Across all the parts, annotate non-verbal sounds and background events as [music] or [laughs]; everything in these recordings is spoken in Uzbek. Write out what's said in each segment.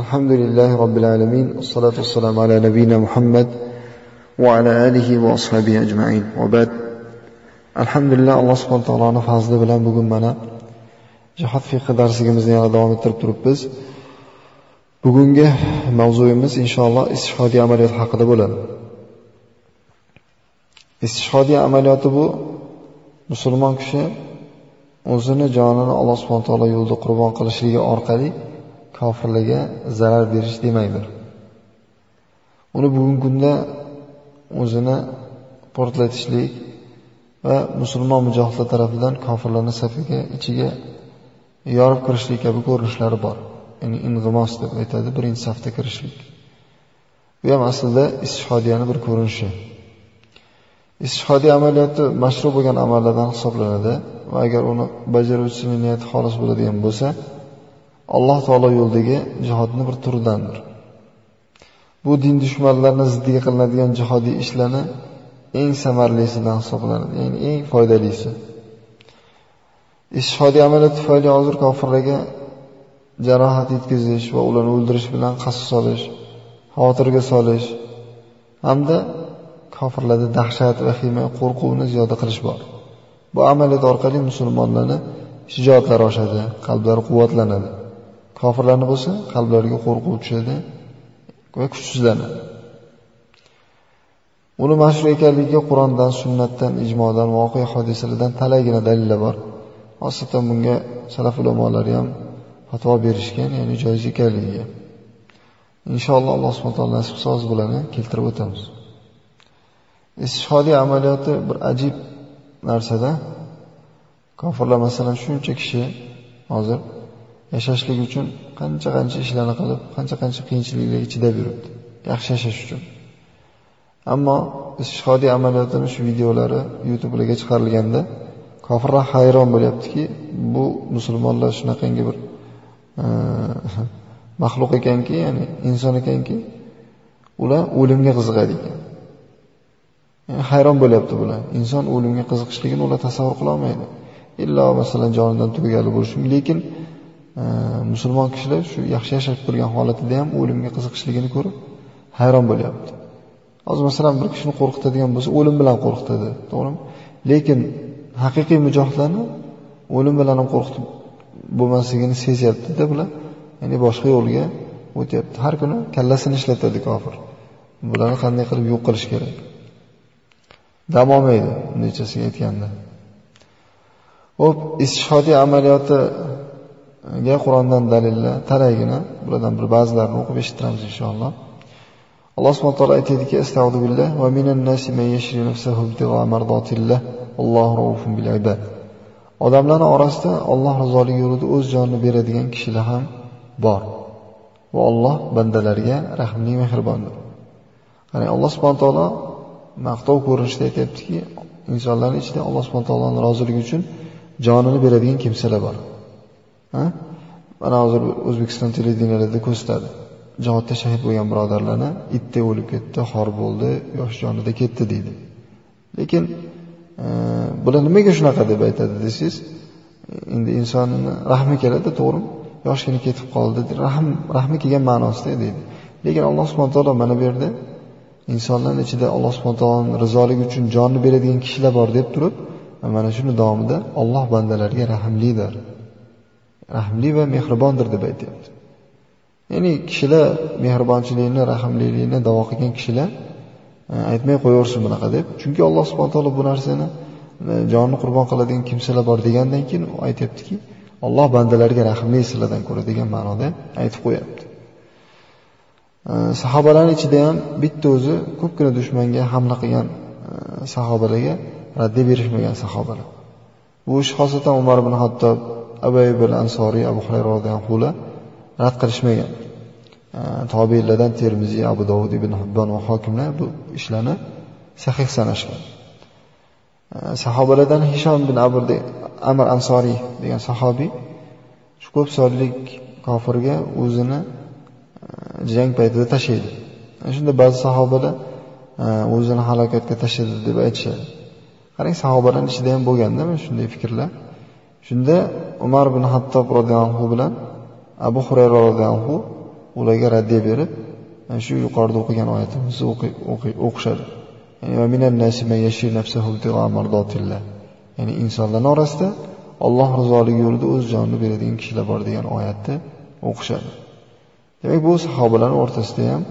alhamdulillahi robbil alamin assalotu vassalamu ala nabiyina muhammad va ala alihi va ashabihi ajmain. Va bad. Alhamdulillah alloh subhanahu taoloni fazli bilan bugun mana jihod fiqi darsligimizni yana davom ettirib turibmiz. Bugungi mavzuyimiz inshaalloh istishhodiy amaliyot haqida bo'ladi. Istishhodiy amaliyoti bu musulmon kishi o'zini jonini alloh subhana taolo yo'lida qurbon qilishligi orqali kofirlarga zarar berish demakdir uni bugungi kunda o'zini portlatishlik va musulmon mujohidlar tarafidan kofirlarni safiga ichiga yorib kirishlik kabi ko'rinishlari bor. Ya'ni ing'imos deb aytadi birinchi safda kirishlik. Bu ham aslida istishhodiyani bir ko'rinishi. Istishhodiy amaliyoti mashru bo'lgan amallardan hisoblanadi va agar uni bajaruvchisining niyati xolis bo'ladigan bo'lsa alloh taolo yo'lidagi jihodni bir turidandir. Bu din dushmanlarini ziddiga qilinadigan jihodiy ishlarni eng samaralisidan hisoblanadi ya'ni eng foydalisi. Istishhodiy amali tufayli hozir kofirlarga jarohat yetkazish va ularni o'ldirish bilan qasos solish xavotirga solish hamda kofirlarda dahshat vahima qo'rquvni ziyoda qilish bor. Bu amaliyot orqali musulmonlarni shijoatlari oshadi qalblari quvvatlanadi. Kofirlarni bo'lsa qalblariga qo'rquv tushadi va kuchsizlanadi. Uni mashru ekanligiga qur'ondan sunnatdan ijmodan voqea hodisalardan talaygina dalillar bor. Osatan bunga salaf ulamolari ham fatvo berishgan ya'ni joiz ekanligiga. Inshaalloh alloh subhana taolo nasib qilsa hozir bularni keltirib o'tamiz. Istishhodiy amaliyoti bir ajib narsada. Kofirlar masalan shuncha kishi hozir yashashlik uchun qancha qancha ishlarni qilib qancha qancha qiyinchiliklarga chidab yuribdi. Yaxshi yashash uchun. Ammo istishhodiy amaliyotini shu videolari youtubelarga chiqarilganda kofirlar hayron bo'lyaptiki bu musulmonlar shunaqangi bir e, [laughs] maxluq ekanki ya'ni inson ekanki ular o'limga qiziqadi ekan. Yani hayron bo'lyapti bular. Inson o'limga qiziqishligini ular tasavvur qilolmaydi illo masalan jonidan tugagali bo'lishi lekin musulmon kishilar shu yaxshi yashab turgan holatida ham o'limga qiziqishligini ko'rib hayron bo'lyapti. Hozir masalan bir kishini qo'rqitadigan bo'lsa o'lim bilan qo'rqitadi to'g'rimi? Lekin haqiqiy mujohidlarni o'lim bilan ham qo'rqitib bo'lmasligini sezyaptida bular ya'ni boshqa yo'lga o'tyapti. Har kuni kallasini ishlatadi kofir. Bularni qanday qilib yo'q qilish kerak? Dam olmaydi nechasiga aytganda. Hop istishhodiy ga qur'ondan dalillar talaygina bulardan bir ba'zilarini o'qib eshittiramiz inshaalloh. Alloh subhanahu taolo aytadiki astag'du billah va minan nasi man yashri nafsahu ibtigha mardotillah allohu raufun bil ibad. Odamlar orasida Alloh rizoligi yo'lida o'z jonini beradigan kishilar ham bor. Va Alloh bandalariga rahmli mehribondir. Qarang alloh subhanahu taolo maqtov ko'rinishida aytibdiki, insonlarning ichida alloh subhanahu taoloning roziligi uchun jonini beradigan kimsalar bor. Mana hozir o'zbekiston televideniyalarida ko'rsatadi. Jihodda shahid bo'lgan birodarlarni itda o'lib ketdi xor bo'ldi yosh jonida ketdi deydi. Lekin e, bular nimaga shunaqa deb aytadi desangiz endi insonni rahmi keladi to'g'rimi? Yoshgina ketib qoldi rahm rahmi kelgan ma'nosida deydi. Lekin alloh subhana taolo mana bu yerda insonlarni ichida alloh subhana taoloni rizoligi uchun jonni beradigan kishilar bor deb turib mana shuni davomida olloh bandalariga rahmlidir. Rahmli va mehribondir deb aytyapti. Ya'ni kishilar mehribonchilikni rahmlilikni davo qilgan kishilar e, aytmay qo'yaversin bunaqa deb. Chunki alloh subhana taolo bu narsani e, jonni qurbon qiladigan kimsalar bor degandan keyin u aytyaptiki alloh bandalarga rahmli sizlardan ko'ra degan ma'noda aytib qo'yapti. E, sahobalarni ichida ham bitta o'zi ko'pgina dushmanga hamla qilgan sahobalarga raddiya berishmagan sahobalar. Bu ish xosatan umar ibn hattob abu ibn ansoriy abu hurayra roziyallohu rad qilishmagan. Tobiylardan termiziy abu dovud ibn hibbon va hokimlar bu ishlarni sahih sanashgan. Sahobalardan hishom bin abr amir ansoriy degan sahobiy shu ko'p sonlik kofirga o'zini jang paytida tashlaydi. Shunda ba'zi sahobalar o'zini halokatga tashladi deb aytishadi. Qarang sahobalarni ichida ham bo'lganda mana shunday fikrlar? Shunda umar ibn hattob radhiyallohu anhu bilan abu hurayra radhiyallohu anhu ularga raddiya berib mana shu yuqorida o'qigan oyatimizni o'qishadi. Ya'ni insonlar orasida Alloh rizoligi yo'lida o'z jonini beradigan kishilar bor degan oyatni o'qishadi. Demak bu sahobalarning o'rtasida ham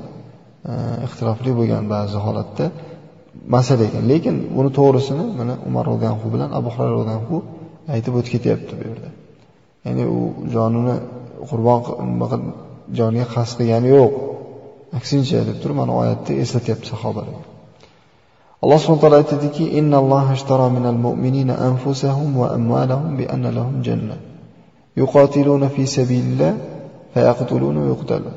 e, ixtilofli bo'lgan ba'zi holatda masala ekan. Lekin buni to'g'risini mana umar radhiyallohu bilan abu hurayra radhiyallohu aytib o'tib ketyapti bu yerda. Ya'ni u jonini qurbon joniga qasd qilgani yo'q. Aksincha deb turib mana oyatni eslatyapti sahobalarga alloh subhana taolo aytadiki minal mu'minina anfusahum va amwalahum bi anna lahum janna yuqatiluna fi sabilillah fayaqtuluna va yuqtalun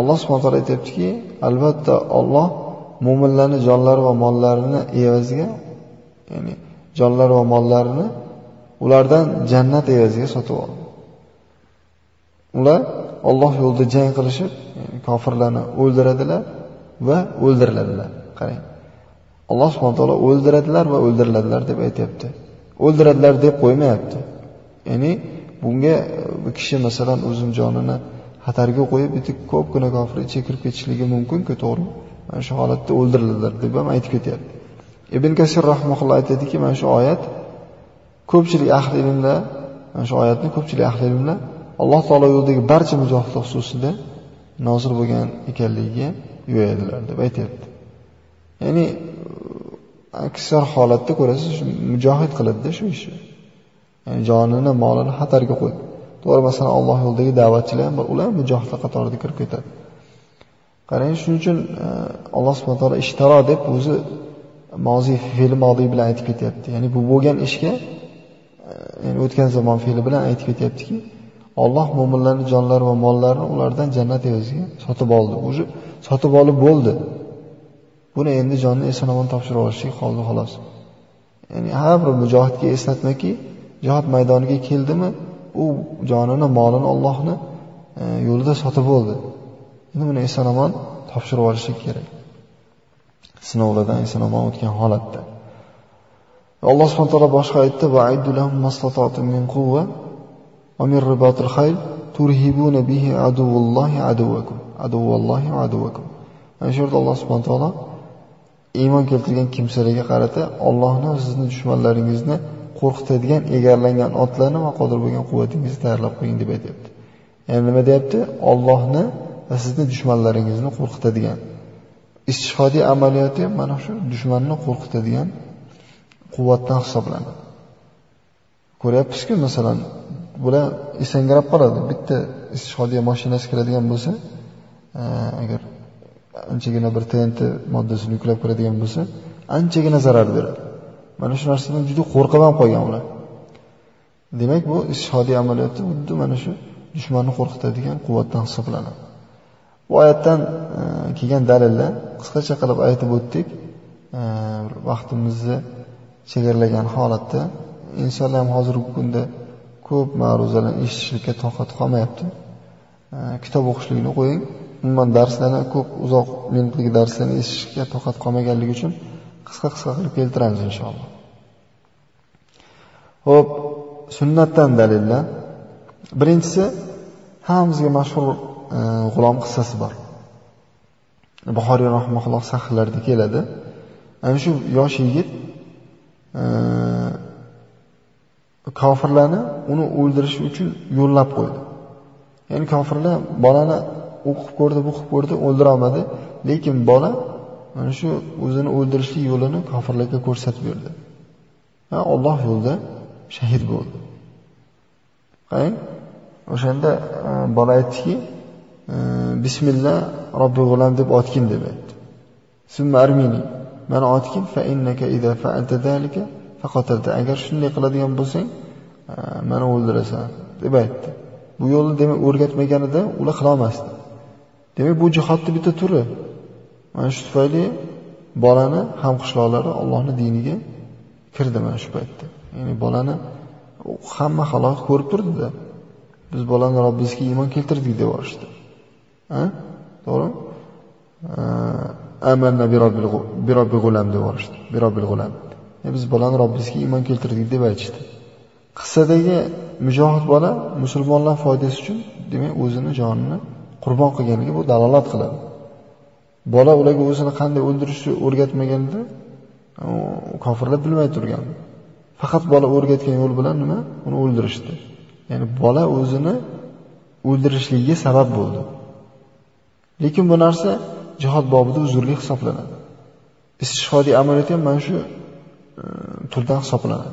alloh subhana taolo aytyaptiki albatta Alloh mo'minlarni jonlari va mollarini evaziga ya'ni jonlar va mollarini ulardan jannat evaziga sotib oldi. Ular Alloh yo'lida jang qilishib kofirlarni o'ldiradilar va o'ldiriladilar. Qarang. Alloh subhana taolo o'ldiradilar va o'ldiriladilar deb aytyapti. O'ldiradilar deb qo'ymayapti. Ya'ni bunga e, bu kishi masalan o'zini jonini xatarga qo'yib bitta ko'pgina kofir ichiga kirib ketishligi mumkinku to'g'rimi? Mana shu holatda o'ldiriladilar deb ham aytib ketyapti. Ibn kasir rahmohulloh aytadiki mana shu oyat ko'pchilik ahli ilmda, mana shu oyatni ko'pchilik ahli ilmda alloh taolo yo'lidagi barcha mujohidlar xususida nozil bo'lgan ekanligiga yo'yadilar deb aytyapti. Ya'ni uh, aksar holatda ko'rasiz mujohid qiladida shu ishni ya'ni jonini molini xatarga qo'ydi. To'g'ri masalan alloh yo'lidagi da'vatchilar ham ular mujohidlar qatorida kirib ketadi. Qarang shuning uchun uh, Alloh alloh va taolo ishtaro deb o'zi moziy fe'li modiy bilan aytib ketyapti ya'ni bu bo'lgan ishga e, ya'ni o'tgan zamon fe'li bilan aytib ketyaptiki Alloh mo'minlarning jonlari va mollarini ulardan jannat evaziga sotib oldi. Уже sotib olib bo'ldi. Buni endi jonni eson-omon topshirib olishlik qoldi xolos. Ya'ni har bir mujohidga eslatmaki, jihod maydoniga keldimi, u jonini, molini Allohni e, yo'lida sotib bo'ldi. Endi buni eson-omon topshirib olishlik kerak. Sinovlardan eson-omon o'tgan holatda. Alloh subhanahu va taolo boshqa aytdi: "Va aydulahum mastata'tum min quwwa ومن رباط الخيل turhibuna bihi aduvallohi aduvakum aduvallohi aduvakum mana shu yerda alloh subhana taolo iymon keltirgan kimsalarga qarata ollohni sizni dushmanlaringizni qo'rqitadigan egarlangan otlarni va qodir bo'lgan quvvatingizni tayyorlab qo'ying deb aytyapti ya'ni nima deyapti ollohni va sizni dushmanlaringizni qo'rqitadigan Istishhodiy amaliyoti ham mana shu dushmanni qo'rqitadigan quvvatdan hisoblanadi. Ko'ryapmizku masalan bular esangrab qoladi. Bitta istishhodiya mashinasi kiradigan bo'lsa e, agar anchagina bir tnt moddasini yuklab kiradigan bo'lsa anchagina zarar beradi. Mana shu narsadan juda qo'rqib ham qolgan ular. Demak bu istishhodiy amaliyoti xuddi mana shu dushmanni qo'rqitadigan quvvatdan hisoblanadi. Bu oyatdan e, kelgan dalillar qisqacha qilib aytib o'tdik. E, vaqtimizni chegaralagan holatda. Insonlar ham hozirgi kunda ko'p ma'ruzalarni eshitishlikka toqat qolmayapti. E, kitob o'qishlikni qo'ying. Umuman darslarni ko'p uzoq minutlik darslarni eshitishga toqat qolmaganligi uchun qisqa qisqa qilib keltiramiz inshaalloh. Ho'p sunnatdan dalillar. Birinchisi hammamizga mashhur E, g'ulom qissasi bor. Buxoriy rahmaulloh sahihlarida keladi. Ana shu yosh yigit e, kofirlarni uni o'ldirish uchun yo'llab qo'ydi. Ya'ni kofirlar bolani o'qib ko'rdi bu qilib ko'rdi o'ldira olmadi. Lekin bola mana shu o'zini o'ldirishlik yo'lini kofirlarga ko'rsatib berdi. Va olloh yo'lida shahid bo'ldi. Qarang o'shanda e, bola aytdiki bismillah robbi g'ulam deb otgin deb aytdi. Armini. Mani otgin fa innaka idza fa'alta zalika agar shunday qiladigan bo'lsang e, mani o'ldirasan deb aytdi. Bu yo'lni demak o'rgatmaganida ular qilolmasdi demak bu jihodni bitta turi. Mana shu tufayli bolani hamqishloqlari ollohni diniga kirdi mana shu paytda. Ya'ni bolani hamma xalq ko'rib turdida. Biz bolani robbimizga iymon keltirdik deb yuborishdi to'g'rimi amanna birobbi g'ulam deb yuborishdi birobbil g'ulam. E, biz bolani robbimizga iymon keltirdik deb aytishdi. Qissadagi mujohid bola musulmonlar foydasi uchun demak o'zini jonini qurbon qilganiga bu dalolat qiladi. Bola ularga o'zini qanday o'ldirishni o'rgatmaganda kofirlar bilmay turgan. Faqat bola o'rgatgan yo'l bilan nima? Uni o'ldirishdi. Ya'ni bola o'zini o'ldirishligiga sabab bo'ldi. Lekin bu narsa jihod bobida uzrli hisoblanadi. Istishhodiy amaliyot ham mana shu e, turdan hisoblanadi.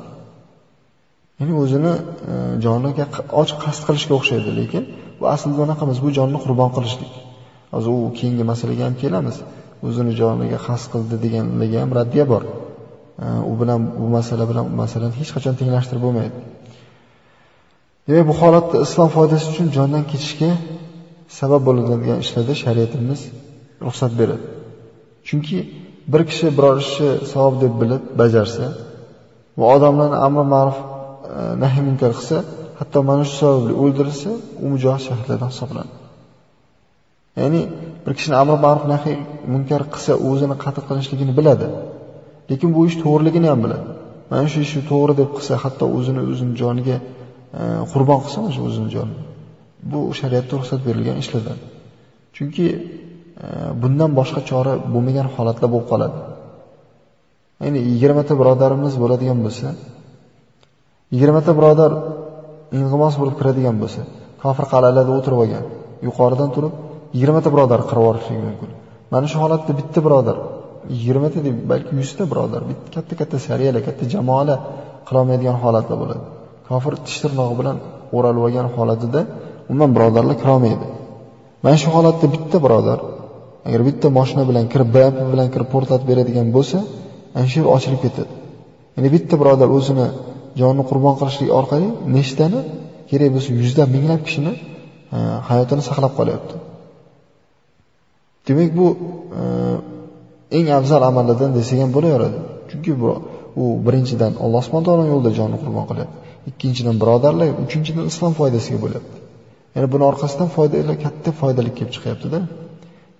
Ya'ni o'zini e, joniga ochiq qasd qilishga o'xshaydi lekin bu aslida bunaqa emas bu jonni qurbon qilishlik. Hozir u keyingi masalaga ham kelamiz. O'zini joniga qasd qildi deganlarga ham raddiya bor. E, u bilan bu masala bilan masalan hech qachon tenglashtirib bo'lmaydi. Demak bu holatda islom foydasi uchun jondan ketishga sabab bo'ladigan ishlarda shariatimiz ruxsat beradi. Chunki bir kishi biror ishni savob deb bilib bajarsa va odamlarni amri ma'ruf e, nahiy munkar qilsa hatto mana shu sababli o'ldirilsa u mujohid shahidlardan hisoblanadi. Ya'ni bir kishini amri ma'ruf nahiy munkar qilsa o'zini qatl qilishligini biladi. Lekin bu ish to'g'riligini ham biladi. Mana shu ishni to'g'ri deb qilsa hatto o'zini o'zini joniga e, qurbon qilsa mana shu o'zini jonini bu shariatda ruxsat berilgan ishlardan chunki e, bundan boshqa chora bo'lmagan holatlar bo'lib qoladi. Ya'ni yigirmata birodarimiz bo'ladigan bo'lsa yigirmata birodar ing'imos bo'lib kiradigan bo'lsa kofir qal'alarda o'tirib olgan yuqoridan turib yigirmata birodar qirib yuborishligi mumkin. Mana shu holatda bitta birodar yigirmata deb balki yuzta birodar katta katta sariyalar katta jamoalar qilolmaydigan holatlar bo'ladi. Kofir tish tirnog'i bilan o'ralib olgan holatida umuman birodarlar kirolmaydi mana shu holatda bitta birodar agar bitta moshina bilan kirib bmp bilan kirib portlatib beradigan bo'lsa ana shu yer ochilib ketadi. Ya'ni bitta birodar o'zini jonini qurbon qilishlik orqali nechtani kerak bo'lsa yuzlab minglab kishini e, hayotini saqlab qolyapti. Demak bu e, eng afzal amallardan desak ham bo'laveradi. Chunki bu u birinchidan alloh subhana taolo yo'lida jonni qurbon qilyapti. Ikkinchidan birodarlar uchinchidan islom foydasiga bo'lyapti. Ya'ni buni orqasidan foydalar katta foydali kelib chiqyaptida.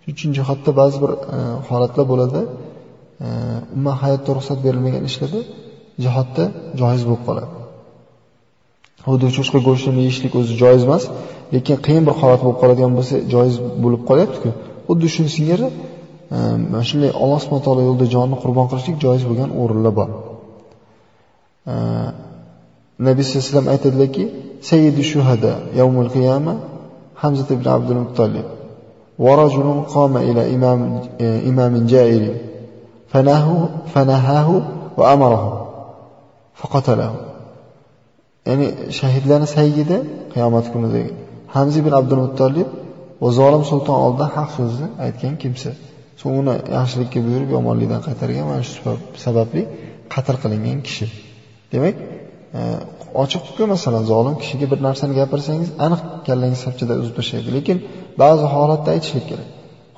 Shuning uchun jihatda ba'zi bir e, holatlar bo'ladi. E, Umuman hayotda ruxsat berilmagan ishlarda jihodda joiz bo'lib qoladi. Xuddi cho'chqa go'shtini yeyishlik o'zi joiz emas lekin qiyin bir holat bo'lib qoladigan bo'lsa joiz bo'lib qolyaptiku. Xuddi shuni singari e, mana shunday alloh subhana taolo yo'lida jonni qurbon qilishlik joiz bo'lgan o'rinlar bor. Nabiy sallallohu alayhi vasallam aytadilarki sayyidu shuhada yawmul qiyama hamzat ibn abdul muttolib ورجل قام إلى إمام إمام جائر فنهاه وأمره faqatalahu ya'ni shahidlarni sayyidi qiyomat kunidagi hamza ibn abdul muttolib va zolim sulton oldida haq so'zni aytgan kimsa so'ng uni yaxshilikka buyurib yomonlikdan qaytargan mana shu sababli qatl qilingan kishi demak e, ochiqku masalan zolim kishiga bir narsani gapirsangiz aniq kallangiz sapchada uzib tashlaydi. Lekin ba'zi holatda aytishlik kerak.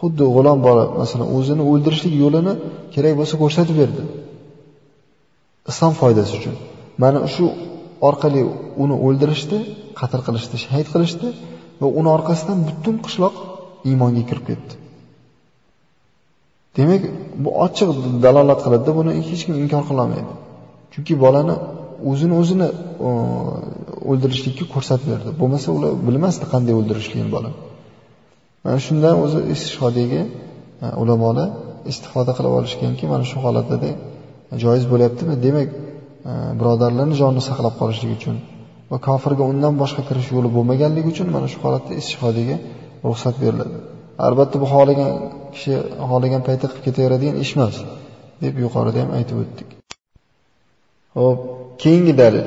Xuddi g'ulom bola masalan o'zini o'ldirishlik yo'lini kerak bo'lsa ko'rsatib berdi. Islom foydasi uchun. Mana shu orqali uni o'ldirishdi qatl qilishdi shahid qilishdi va uni orqasidan butun qishloq iymonga kirib ketdi. Demak bu ochiq dalolat qiladida buni hech kim inkor qilolmaydi. Chunki bolani o'zini o'zini e, o'ldirishlikka ko'rsatib berdi. Bo'lmasa ular bilmasdi qanday o'ldirishligini bola mana shundan o'zi istishhodiga e, ulamolar istifoda qilib olishganki mana shu holatlarda e, joiz bo'lyaptimi? Demak birodarlarni jonini saqlab qolishlik uchun va kofirga undan boshqa kirish yo'li bo'lmaganligi uchun mana shu holatda istifodaga ruxsat beriladi. Albatta bu xohlagan kishi xohlagan paytda qilib ketaveradigan ish emas deb yuqorida ham aytib o'tdik. Ho'p keyingi dalil.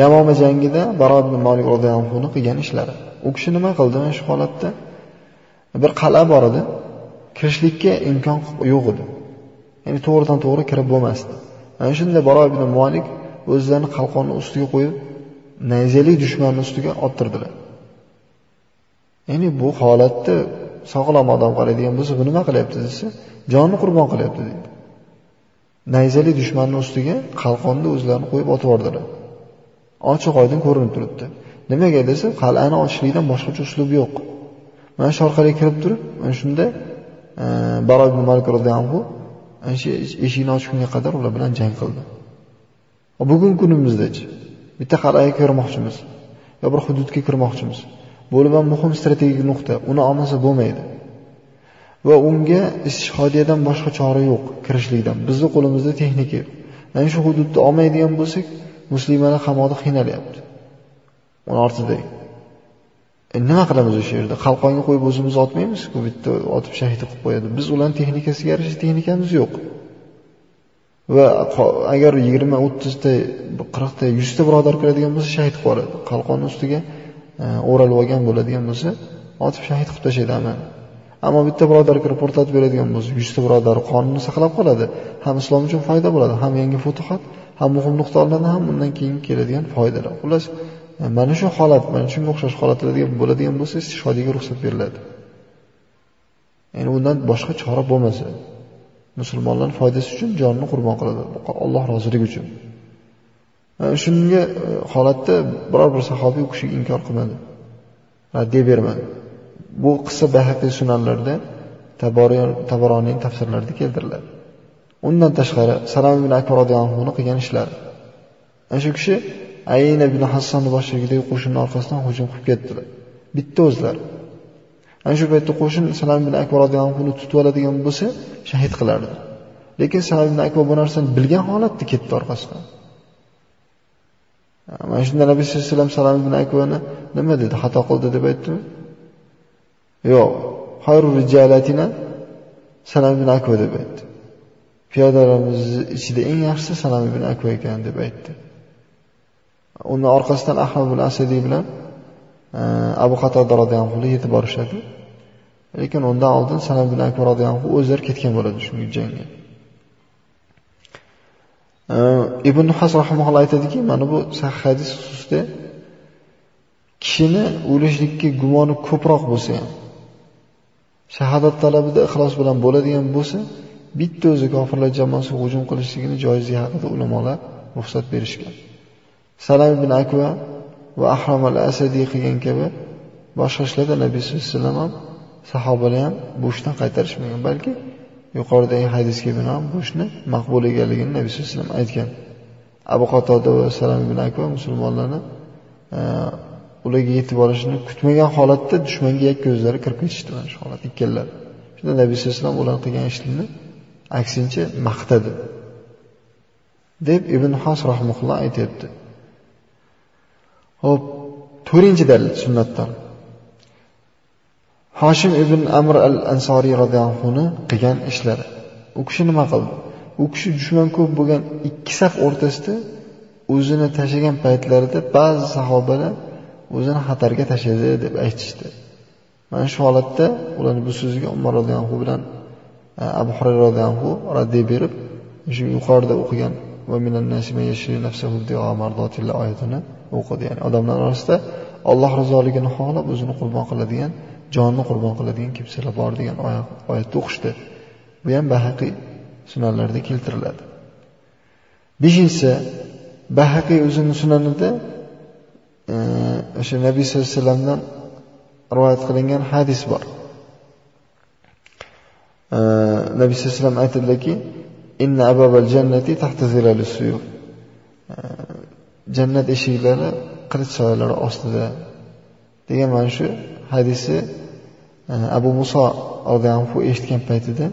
Yamoma jangida baro ibn molik roziyallohu qilgan ishlari. U kishi nima qildi? Mana shu holatda bir qal'a bor edi. Kirishlikka imkon yo'q edi. Ya'ni to'g'ridan to'g'ri kirib bo'lmasdi. Mana shunda baro ibn Malik o'zlarini qalqonni ustiga qo'yib nayzalik dushmanning ustiga ottirdilar. Ya'ni bu holatda sog'lom odam qaraydigan bo'lsa bu nima qilyapti desa jonni qurbon qilyapti deydi. Nayzali dushmanni ustiga qalqonni o'zlarini qo'yib otib yubordilar ochiq oydin ko'rinib turibdi. Nimaga desa qal'ani ochishlikdan boshqacha uslub yo'q. Mana shu orqali kirib turib mana shunda e, baro ibn malik roziyallohu ana shu eshikni ochgunga qadar ular bilan jang qildi. Bugungi kunimizdachi? Bitta qal'aga kirmoqchimiz. Yo bir hududga kirmoqchimiz. Bo'lib ham muhim strategik nuqta. Uni olmasa bo'lmaydi. Va unga istishhodiyadan boshqa chora yo'q kirishlikdan. Bizni qo'limizda texnika yo'q. Mana shu hududni olmaydigan bo'lsak, muslimalar qamoqda qiynalyapti. Uni ortida. E, nima qilamiz o'sha yerda? Qalqonga qo'yib o'zimiz otmaymizku bitta otib shahid qilib qo'yadi. Biz ularni texnikasiga yarasha texnikamiz yo'q. Va agar 20, 30 ta, 40 ta, 100 ta birodar kiradigan bo'lsa, shahid qilib yuboradi. Qalqonni ustiga e, o'ralib olgan bo'ladigan bo'lsa, otib shahid qilib tashlaydi aman. Ammo bitta birodar kirib portlatib beradigan bo'lsa, 100 ta birodar qonunni saqlab qoladi. Ham islom uchun foyda bo'ladi, ham yangi futuhat, ham muhim nuqtalardan ham undan keyin keladigan foydalar. Xullas, e, mana shu holat, mana shunga o'xshash holatlarga bo'ladigan bo'lsa, istishhodiga ruxsat beriladi. Ya'ni undan boshqa chora bo'lmasa, musulmonlar foydasi uchun jonini qurbon qiladi. Alloh roziligi uchun. E, shunga e, holatda biror bir sahobiy u kishiga inkor qilmadi. Raddiya bermadi. Bu qissa Bahaqiy sunanlarda Taboroniy tafsirlarida keltiriladi. Undan tashqari Salam ibn Akbar roziyallohu anhu qilgan ishlari. Ana shu kishi Ayna ibn Hassonni boshchiligidagi qo'shinning orqasidan hujum qilib ketdilar. Bitta o'zlari. Ana shu paytda qo'shin Salam ibn Akbar roziyallohu anhu tutib oladigan bo'lsa, shahid qilardi. Lekin Salam ibn Akbar bu narsani bilgan holatda ketdi orqasidan. Mana shunda Nabiy sollallohu alayhi vasallam Salam ibn Akbarni nima dedi? Xato qildi deb aytdimi? Yo'q, xayrul rijalatina Salam ibn akva deb aytdi. Piyodalarimiz ichida eng yaxshisi sanam ibn akva ekan deb aytdi. Uni orqasidan Ahmad ibn Asadi bilan e, Abu qatoda roziyallohu anhu yetib borishadi. Lekin undan oldin Salam ibn akva roziyallohu anhu o'zlari ketgan bo'ladi shunga jangga. E, ibn nuhas rahimulloh aytadiki, mana bu sahih hadis xususida kishini o'lishlikka gumoni ko'proq bo'lsa ham shahodat talabida ixlos bilan bo'ladigan bo'lsa, bitta o'zi kofirlar jamoasiga hujum qilishligini joizligi haqida ulamolar ruxsat berishgan. Salam ibn Akva va Ahram al-Asadi qilgan kabi boshqa ishlarda Nabiy sollallohu alayhi vasallam ham sahobalar ham bu ishdan qaytarishmagan, balki yuqoridagi hadisga binoan bu ishni maqbul ekanligini Nabiy sollallohu alayhi vasallam aytgan. Abu Qatoda va Salam ibn Akva musulmonlarni e, ularga yetib borishini kutmagan holatda dushmanga yakka o'zlari kirib ketishdi mana shu holat ikkalar. Shunda Nabiy sallallohu alayhi vasallam ular qilgan ishlarni aksincha maqtadi. deb Ibn Has rahmulloh aytyapti ho'p to'rtinchi dalil sunnatdan. Hoshim ibn Amr al-Ansoriy radhiyallohu anhu qilgan ishlari. U kishi nima qildi? U kishi dushman ko'p bo'lgan ikki saf o'rtasida o'zini tashagan paytlarida ba'zi sahobalar o'zini xatarga tashladi deb aytishdi. Mana shu holatda ularni bu so'ziga Umar roziyallohu bilan e, Abu Hurayra roziyallohu anhu raddiy berib, shu yuqorida o'qigan va oyatini o'qidi. Ya'ni odamlar orasida Alloh rizoligini xohlab o'zini qurbon qiladigan, jonni qurbon qiladigan kimsalar bor degan oyatni o'qishdi. Bu ham Bahaqiy sunanlarda keltiriladi. Beshinchisi Bahaqiy o'zini sunanida o'sha Nabiy sallallohu alayhi vasallamdan rivoyat qilingan hadis bor. Nabiy sallallohu alayhi vasallam aytadilarki, "Inna ababal jannati tahta zilali suyuf." Jannat eshiklari qilich soyalari ostida degan mana shu hadisi e, Abu Muso roziyallohu anhu eshitgan paytida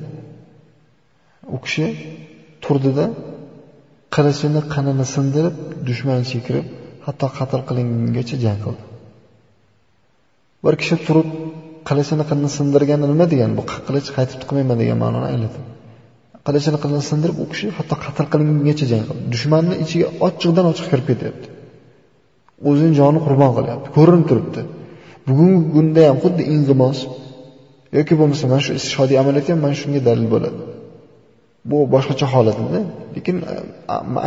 u kishi turdida qilichini qinini sindirib dushman kirib hatto qatl qilingungacha jang qildi. Bir kishi turib qilichini qinni sindirgani nima degan? Bu qilich qaytib tiqmayman degan ma'noni anglatadi. Qilichini qinni sindirib u kishi hatto qatl qilingungacha jang qildi. Dushmanni ichiga ochiqdan ochiq kirib ketyapti. O'zining jonini qurbon qilyapti. Ko'rinib turibdi. Bugungi kunda ham xuddi ing'imos yoki bo'lmasa mana shu istishodiy amaliyot ham mana shunga dalil bo'ladi. Bu boshqacha holatda, lekin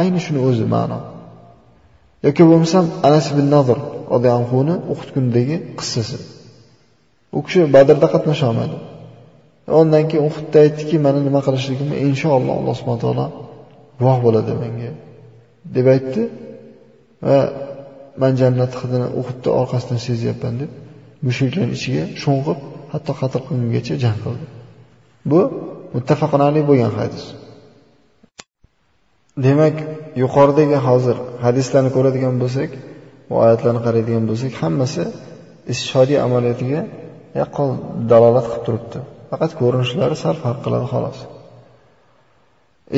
ayni shuni o'zi ma'no. Yoki bo'lmasam Anas ibn Nazr radhiyallohu anhu Uhud kunidagi qissasi. U kishi Badrda qatnasha olmadi. Ondan keyin Uhudda aytdiki, mani nima qilishligimni inshaalloh Alloh subhanahu taolo guvoh bo'ladi menga deb aytdi va men jannat hidini uhudni orqasidan sezyapman deb mushriklarning ichiga sho'ng'ib, hatto qatl qilingungacha jang qildi. Bu muttafaqun alayh bo'lgan hadis. Demak, yuqoridagi hozir hadislarni ko'radigan bo'lsak, bu oyatlarni qaraydigan bo'lsak, hammasi istishodiy amaliyotiga yaqqol dalolat qilib turibdi. Faqat ko'rinishlari sal farq qiladi xolos.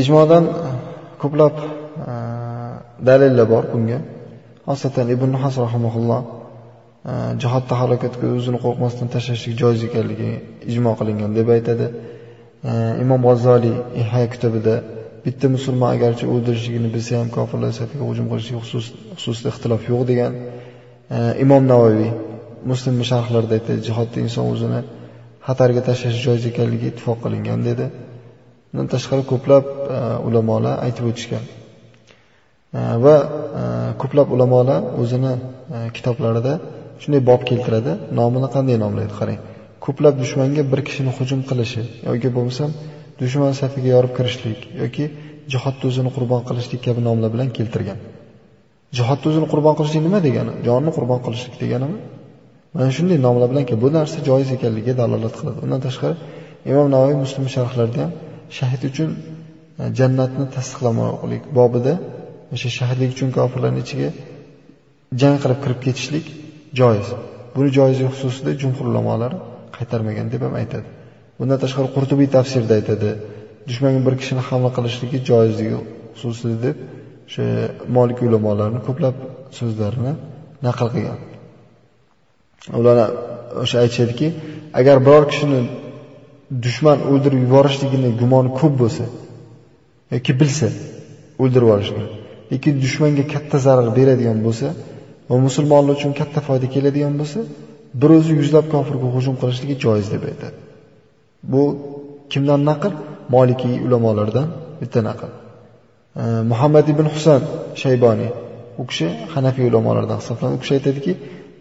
Ijmodan ko'plab e, dalillar bor bunga. Xosatan Ibn Has rahimahulloh e, jihodda halokatga o'zini qo'rqmasdan tashlashlik joiz ekanligi ijmo qilingan deb aytadi. E, Imom G'azzoliy Ihya kitobida bitta musulmon agarchi o'ldirishligini bilsa ham kofirlar safiga hujum qilishlik xususida ixtilof yo'q degan. E, Imom Navoiy Muslim sharhlarida aytadi, jihodda inson o'zini xatarga tashlash joiz ekanligi ittifoq qilingan dedi. Bundan tashqari ko'plab e, ulamolar aytib o'tishgan. E, va ko'plab ulamolar o'zini kitoblarida shunday bob keltiradi. Nomini qanday nomlaydi? Qarang. Ko'plab dushmanga bir kishini hujum qilishi yoki bo'lmasam dushman safiga yorib kirishlik yoki jihodda o'zini qurbon qilishlik kabi nomlar bilan keltirgan. Jihodda o'zini qurbon qilishlik nima degani? Jonni qurbon qilishlik deganimi? Mana shunday nomlar bilan bu narsa joiz ekanligiga dalolat qiladi. Undan tashqari Imom Navoiy Muslim sharhlarida ham shahid uchun e, jannatni tasdiqlamoqlik bobida o'sha shahidlik uchun kofirlarning ichiga jang qilib kirib ketishlik joiz. Buni joizlik xususida jumhur ulamolari qaytarmagan deb ham aytadi. Bundan tashqari Qurtubiy tafsirda aytadi, dushmanga bir kishini hamla qilishligi joizligi xususida deb o'sha Maliki ulamolarning ko'plab so'zlarini naql qilgan. Ular o'sha aytishadiki, agar biror kishini dushman o'ldirib yuborishligini gumoni ko'p bo'lsa yoki bilsa o'ldirib yuborishni, lekin dushmanga katta zarar beradigan bo'lsa va musulmonlar uchun katta foyda keladigan bo'lsa, bir o'zi yuzlab kofirga hujum qilishligi joiz deb aytadi. Bu kimdan naql? Molikiy ulamolardan bitta naql. Muhammad ibn Husan Shayboniy u kishi Hanafiy ulamolardan hisoblanadi. U kishi aytadiki,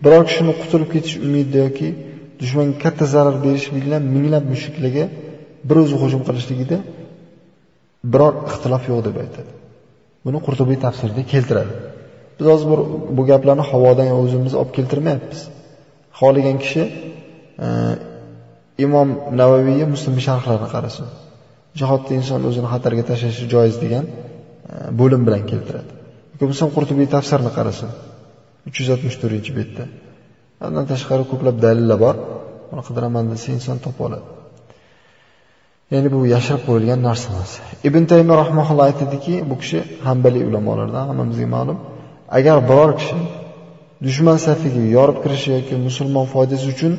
biror kishini qutulib ketish umidida yoki dushmanga katta zarar berish bilan minglab mushriklarga bir o'zi hujum qilishligida biror ixtilof yo'q deb aytadi. Buni Qurtubiy tafsirida keltiradi. Biz hozir bu, bu gaplarni havodan o'zimiz olib keltirmayapmiz. Xohlagan kishi e, Imom Navaviyga Muslim sharhlarini qarasin. Jihodda inson o'zini xatarga tashlashi joiz degan e, bo'lim bilan keltiradi. bo'lmasam Qurtubiy tafsirini qarasin. 364-betda. Undan tashqari ko'plab dalillar bor. Uni qidiraman desa inson topa oladi. Ya'ni bu yashirib qo'yilgan narsa emas. Ibn Taymiy rahmaulloh aytadiki, bu kishi Hanbali ulamolardan hammamizga ma'lum. Agar biror kishi dushman safiga yorib kirishi yoki musulmon foydasi uchun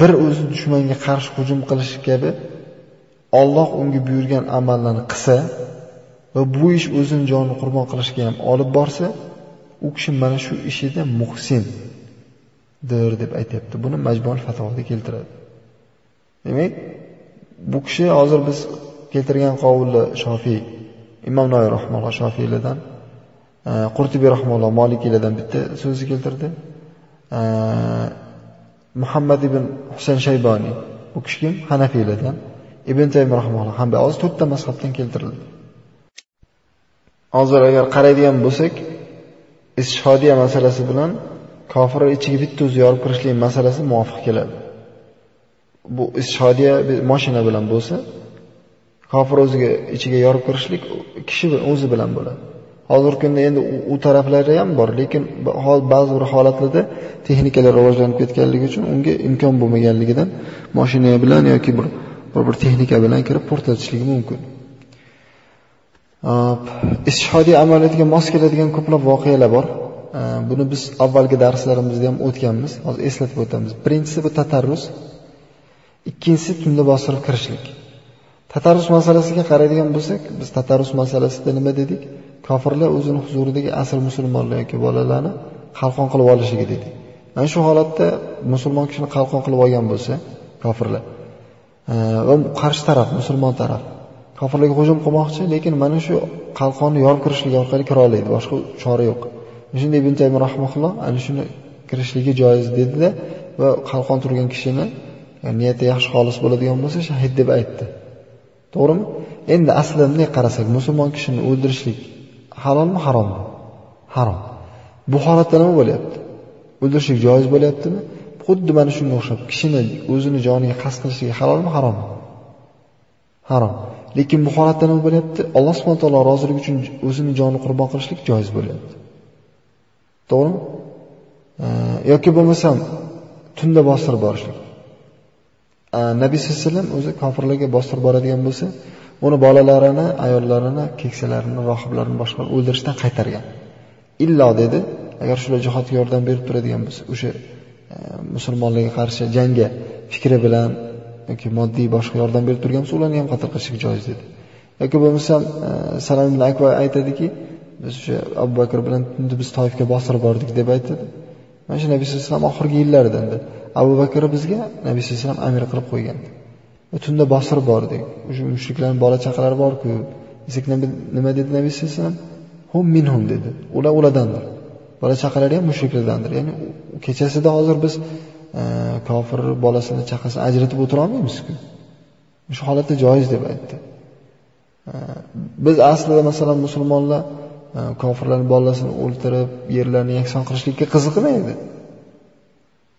bir o'zi dushmanga qarshi hujum qilish kabi Alloh unga buyurgan amallarni qilsa va bu ish o'zini jonini qurbon qilishga ham olib borsa, u kishi mana shu ishida muhsindir deb aytyapti. Buni Majmuul fatvoda keltiradi. Demak, bu kishi hozir biz keltirgan qovuli Shofiy, Imom Navoiy rahmalloh Shofiylardan, e, Qurtubiy rahimahulloh Malikiylardan bitta so'zni keltirdi. E, Muhammad ibn Husayn Shayboniy bu kishi kim? Hanafiylardan. Ibn Taymiy rahimahulloh ham hozir to'rtta mazhabdan keltirildi. Hozir agar qaraydigan bo'lsak, istishodiya masalasi bilan kofirlar ichiga bitta o'zi yorib kirishlik masalasi muvofiq keladi. Bu istishodiya mashina bilan bo'lsa, kofir o'ziga ichiga yorib kirishlik kishi o'zi bilan bo'ladi. Hozirgi kunda endi u taraflari ham bor, lekin ba'zi bir holatlarda texnikalar rivojlanib ketganligi uchun unga imkon bo'lmaganligidan moshina bilan yoki bir bir, bir texnika bilan kirib portlatishligi mumkin. istishodiy amaliyotga mos keladigan ko'plab voqealar bor. Buni biz avvalgi darslarimizda ham o'tganmiz. Hozir eslatib o'tamiz. Birinchisi bu tatarrus, ikkinchisi tunda bostirib kirishlik. Tatarrus masalasiga qaraydigan bo'lsak, biz tatarrus masalasida nima dedik? Kofirlar o'zini huzuridagi asl musulmonlar yoki bolalarni qalqon qilib olishligi dedik. Mana shu holatda musulmon kishini qalqon qilib olgan bo'lsa, kofirlar e, va qarshi taraf, musulmon taraf kofirlarga hujum qilmoqchi, lekin mana shu qalqonni yorib kirishlik orqali kira oladi, boshqa chora yo'q. Shunda Ibn Taymiy rahimahulloh ana shuni kirishligi joiz dedida va qalqon turgan kishini niyati yaxshi xolis bo'ladigan bo'lsa shahid deb aytdi. To'g'rimi? Endi aslida bunday qarasak, musulmon kishini o'ldirishlik halolmi, harommi? Harom. Bu holatda nima bo'lyapti? O'ldirishlik joiz bo'lyaptimi? Xuddi mana shunga o'xshab kishini o'zini joniga qasd qilishligi halolmi, harommi? Harom. Lekin bu holatda nima bo'lyapti? Alloh subhanahu taolo roziligi uchun o'zini jonini qurbon qilishlik joiz bo'lyapti. To'g'rimi? yoki bo'lmasam tunda bostirib borishlik nabiy sallallohu alayhi vasallam o'zi kofirlarga bostirib boradigan bo'lsa uni bolalarini ayollarini keksalarini rohiblarini boshqa o'ldirishdan qaytargan. Illo dedi agar shular jihodga yordam berib turadigan bo'lsa o'sha e, musulmonlarga qarshi jangga fikri bilan yoki moddiy boshqa yordam berib turgan bo'lsa ularni ham qatl qilishlik joiz dedi. Yoki bo'lmasam e, salam ibn akva aytadiki biz o'sha abu bakr bilan biz toifga bostirib bordik deb aytadi. Mana shu nabiy sallallohu alayhi vasallam oxirgi yillarida endi abu bakr bizga nabiy sallallohu alayhi vasallam amir qilib qo'ygandi E, tunda bostirib bordik o'sha mushriklarni bola chaqalari borku desak nima dedi nabiy sallallohu alayhi vasallam? Hum minhum dedi. Ular ulardandir bola chaqalari ham mushriklardandir. Ya'ni kechasida hozir biz e, kofir bolasini chaqasini ajratib o'tirolmaymizku. Shu holatda joiz deb aytdi. E, biz aslida masalan musulmonlar e, kofirlarni bolasini o'ltirib yerlarni yakson qilishlikka qiziqmaydi.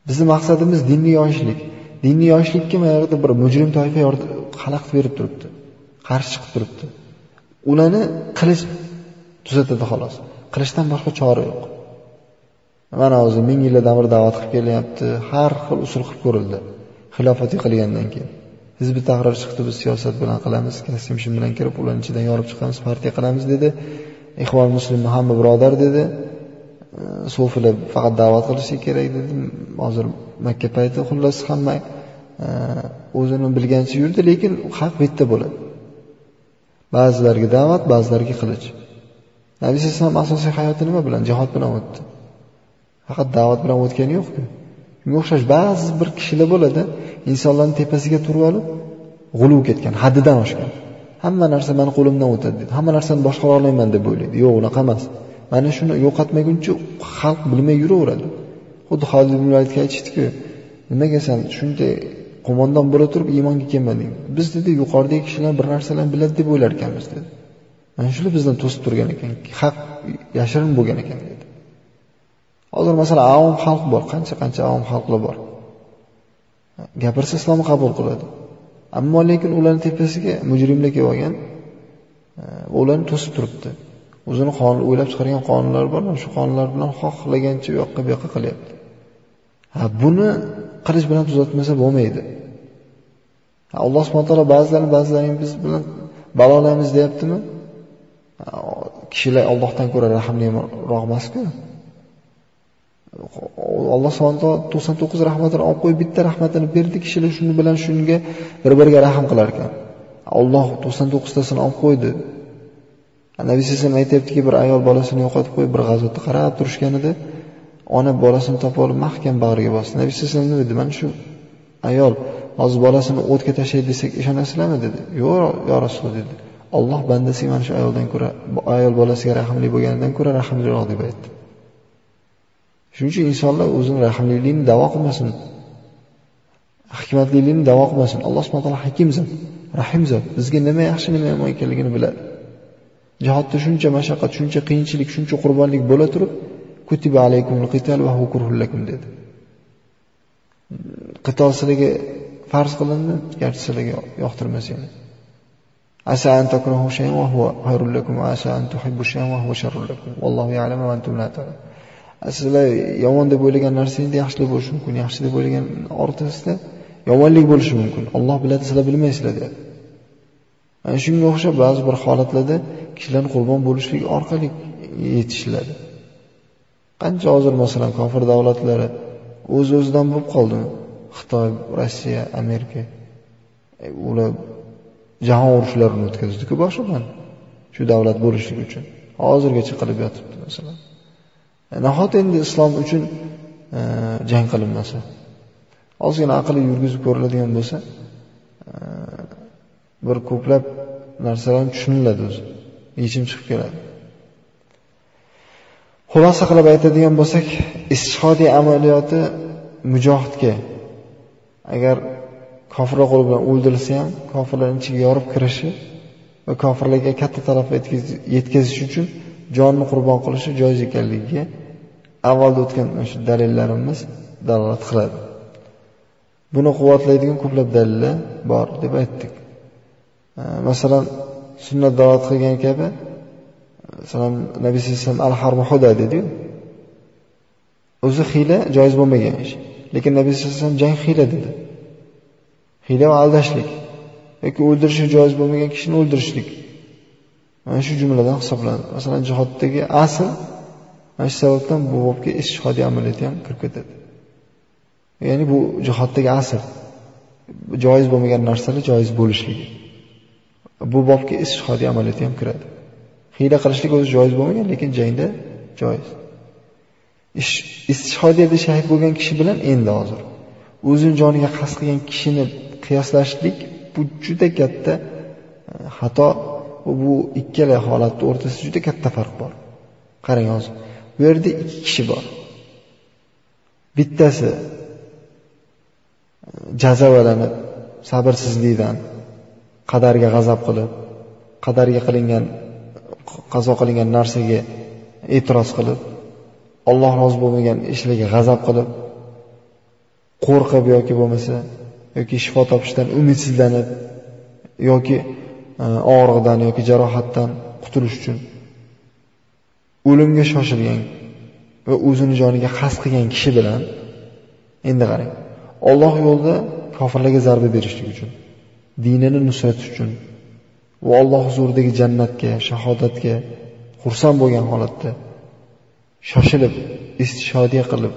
Bizni maqsadimiz dinni yoyishlik. Dinni yoshlikka mana yerda bir mujrim toifa xalaqit berib turibdi. Qarshi chiqib turibdi. Ularni qilich tuzatadi xolos. Qilishdan boshqa chora yo'q. Mana hozir ming yillardan beri da'vat qilib kelyapti. Har xil usul qilib ko'rildi. Xilofat yiqilgandan keyin. Hizbi tahrir chiqdi biz siyosat bilan qilamiz kostyum shim bilan kirib ularni ichidan yorib chiqamiz partiya qilamiz dedi. Ixvon muslimni hamma birodar dedi. So'filar faqat da'vat qilishi kerak dedi. Hozir makka payti xullas hamma o'zini bilgancha yurdi lekin haq bitta bo'ladi. Ba'zilarga da'vat ba'zilarga qilich. Nabiy alayhisalom asosiy hayoti nima bilan? Jihod bilan o'tdi. Faqat da'vat bilan o'tgani yo'qku. Shunga o'xshash ba'zi bir kishilar bo'ladi insonlarni tepasiga turib olib g'uluv ketgan haddidan oshgan. Hamma narsa mani qo'limdan o'tadi deydi hamma narsani boshqara olmayman deb o'ylaydi. Yo'q unaqa emas. Mana shuni yo'qotmaguncha xalq bilmay yuraveradi. Xuddi hozir ibn aytishdiku nimaga san shunday qo'mondon bo'la turib iymonga kelmading. Biz dedi yuqoridagi kishilar bir narsalarni biladi deb o'ylar ekanmiz dedi. Mana shular bizdan to'sib turgan ekan haq yashirin bo'lgan ekan dedi. Hozir masalan avom xalq bor qancha qancha avom xalqlar bor. Gapirsa islomni qabul qiladi. Ammo lekin ularni tepasiga mujrimlar kelib olgan e, ularni to'sib turibdi. O'zini qonun o'ylab chiqargan qonunlar bor shu qonunlar bilan xohlagancha u yoqqa bu yoqqa qilyapti. Ha buni qilich bilan tuzatmasa bo'lmaydi. Alloh subhana taolo ba'zilarini ba'zilaring biz bilan balolaymiz deyaptimi? Kishilar ollohdan ko'ra rahmliroq emasku. Alloh subhana taolo to'qson to'qqiz rahmatini olib qo'yib bitta rahmatini berdi kishilar shuni bilan shunga bir biriga rahm qilar ekan olloh to'qson to'qqiztasini olib qo'ydi. Nabiy alayhisalom aytyaptiki bir ayol bolasini yo'qotib qo'yib bir g'azotda qarab turishgan edi. Ona bolasini topib olib mahkam bag'riga bosdi. Nabiy sallallohu alayhi vasallam dedi mana shu ayol hozir bolasini o'tga tashlaydi desak ishonasizlarmi? dedi. Yo'q yo rasululloh dedi. Olloh bandasiga mana shu ayoldan ko'ra ayol bolasiga rahmli bo'lganidan ko'ra rahmliroq deb aytdi. Shuning uchun insonlar o'zini rahmliligini davo qilmasin. Hikmatliligini davo qilmasin. Alloh subhana taolo hakim zot rahim zot bizga nima yaxshi nima yomon ekanligini biladi. Jihodda shuncha mashaqqat shuncha qiyinchilik shuncha qurbonlik bo'la turib kutiba alaykumul qital va kurhul lakum dedi. qitol sizlarga farz qilindi garchi sizlarga yoqtirmasangiz asa an takrahu shay'an wa huwa khayrul lakum wa asa an tuhibbu shay'an wa huwa sharrul lakum. Wallohu ya'lamu wa antum la ta'lamun sizlar yomon deb o'ylagan narsangizda yaxshilik bo'lishi mumkin yaxshi deb o'ylagan o'rtasida yomonlik bo'lishi mumkin. Olloh biladi sizlar bilmaysizlar deyapti ana shunga o'xshab ba'zi bir holatlarda kishilarni qurbon bo'lishlik orqali yetishiladi qancha hozir masalan kofir davlatlari o'z uz o'zidan bo'lib qoldi. Xitoy rossiya amerika. E, ular jahon urushlarini o'tkazdiku boshidan shu davlat bo'lishlik uchun. Hozirgacha qilib yotibdi masalan. E, nahot endi islom uchun e, jang qilinmasa? Ozgina aqli yurgizib ko'riladigan bo'lsa e, bir ko'plab narsalar tushuniladi o'zi. Yechim chiqib keladi. Xulosa qilib aytadigan bo'lsak istishhodiy amaliyoti mujohidga. Agar kofirlar qo'li bilan o'ldirilsa ham kofirlarni ichiga yorib kirishi va kofirlarga katta talab yetkazish uchun jonni qurbon qilishi joiz ekanligiga avvalda o'tgan shu dalillarimiz dalolat qiladi. Buni quvvatlaydigan ko'plab dalillar bor deb aytdik. Masalan sunnat da'vat qilgan kabi masalan nabiy sallallohu alayhi vasallam al harbu huda dediyu o'zi hiyla joiz bo'lmagan ish. Lekin nabiy sallallohu alayhi vasallam jang hiyla dedi. Hiyla va aldashlik. Yoki o'ldirishi joiz bo'lmagan kishini o'ldirishlik. Mana shu jumladan hisoblanadi. Masalan jihoddagi asl mana shu sababdan bu bobga istishhodiy amaliyoti ham kirib ketadi. Ya'ni bu jihoddagi asl. Joiz bo'lmagan narsalar joiz bo'lishligi. Bu bobga istishhodiy amaliyoti ham kiradi. Hiyla qilishlik o'zi joiz bo'lmagan lekin jangda joiz. Istishhodiyada shahid bo'lgan kishi bilan endi hozir. O'zini joniga qasd qilgan kishini qiyoslashlik bu juda katta e, xato bu ikkala holatni o'rtasida juda katta farq bor. Qarang hozir bu yerda ikki kishi bor. Bittasi e, jazavalanib sabrsizlikdan qadarga g'azab qilib qadarga qilingan qazo qilingan narsaga e'tiroz qilib Alloh rozi bo'lmagan ishlarga g'azab qilib qo'rqib yoki bo'lmasa yoki shifo topishdan umidsizlanib yoki e, og'riqdan yoki jarohatdan qutulish uchun o'limga shoshilgan va o'zini joniga qasd qilgan kishi bilan endi qarang Alloh yo'lida kofirlarga zarba berishlik uchun dinini nusrat uchun va Alloh huzuridagi jannatga shahodatga xursand bo'lgan holatda shoshilib istishodiya qilib